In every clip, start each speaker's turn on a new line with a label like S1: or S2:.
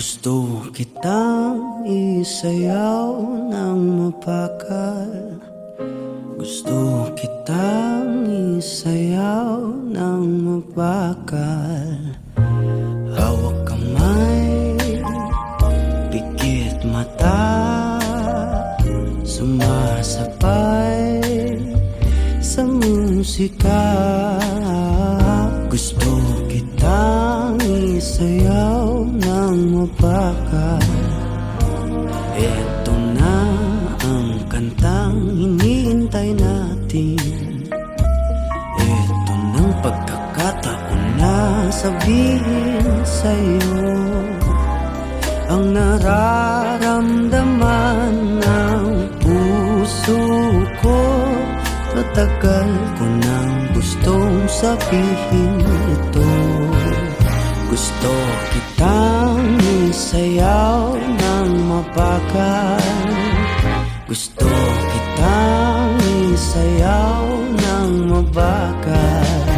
S1: Gusto kitang isayaw ng mapakal. Gusto kitang isayaw ng mapakal. Hawak kamay, pikit mata. Sumasabay sa musika. Gusto kitang isayaw ng mapakal Ito na ang kantang hinihintay natin. Ito ng pagkakataon na sabihin sa'yo. Ang nararamdaman ng puso ko Matagal ko nang gustong sabihin ito. Gusto kitang isayaw ng mapakal. Gusto kitang isayaw ng mabakal.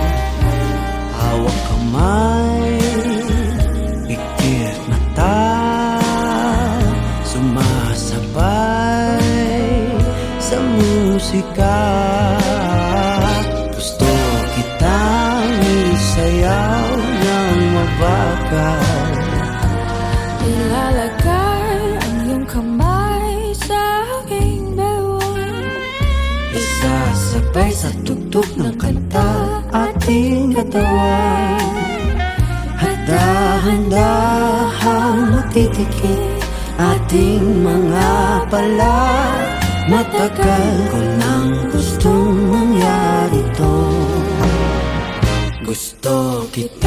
S1: Hawak kamay, pikit mata Sumasabay sa musika. Gusto kitang isayaw ng mabakal Isasabay sa tugtog ng kanta ating katawan. At dahan-dahang matitikit ating mga pala. Matagal ko nang gustong mangyari to. Gusto kitang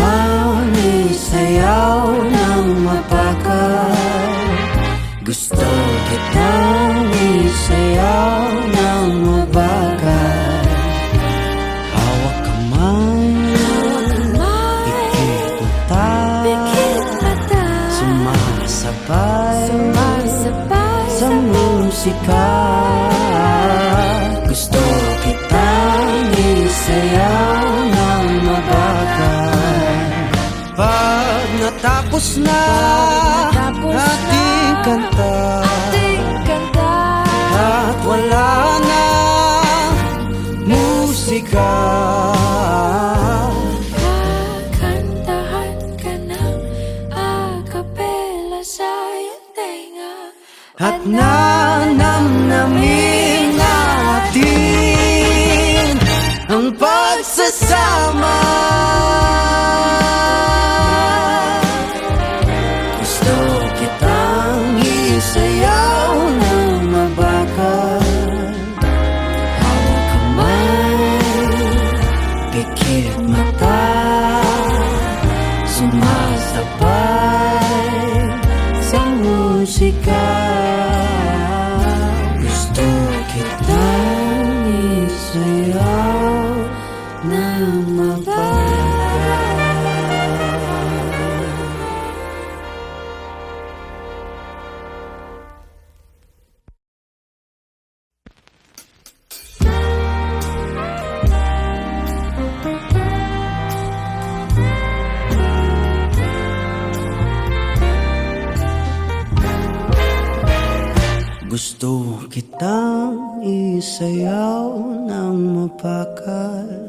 S1: Sumasabay
S2: Sumasabay
S1: sa musika. Gusto kitang isayaw ng mabakal Pag natapos na
S2: natapos na
S1: ating kanta
S2: Ating kanta.
S1: At wala na musika At nanamnamin natin ang pagsasama. Gusto kitang isayaw ng mabakal Hawak kamay, pikit mata. Sumasabay sa musika Gusto kitang isayaw ng mapakal